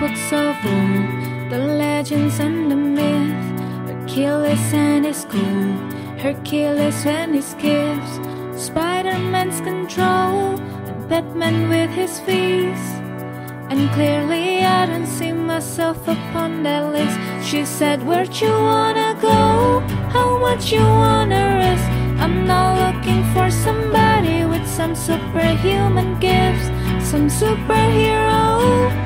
books of old, the legends and the myth. Achilles and his gold, Hercules and his gifts, Spider Man's control, and Batman with his feast. And clearly, I don't see myself upon that list. She said, Where'd you wanna go? How much you wanna risk? I'm not looking for somebody with some superhuman gifts, some superhero,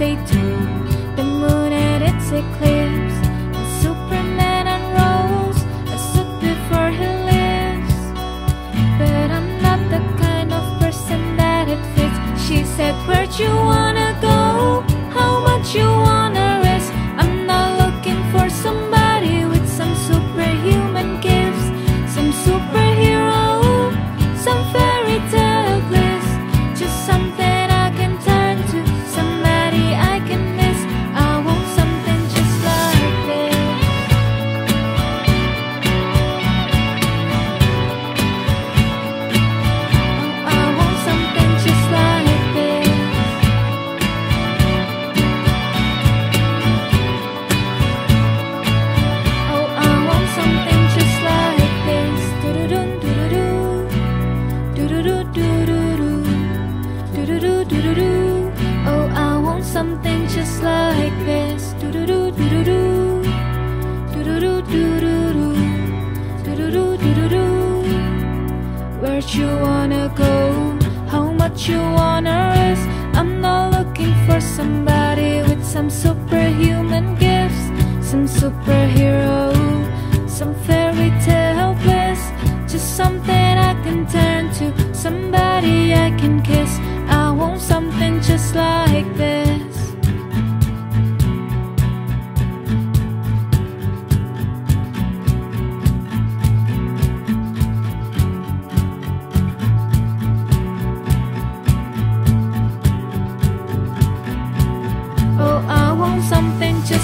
Stay tuned, the moon and its eclipse, and Superman unrolls a suit before he lives. But I'm not the kind of person that it fits. She said, Where'd you wanna Where'd you wanna go? How much you wanna risk? I'm not looking for somebody with some superhuman gifts, some superhero, some fairy tale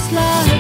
slide